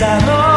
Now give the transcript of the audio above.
I know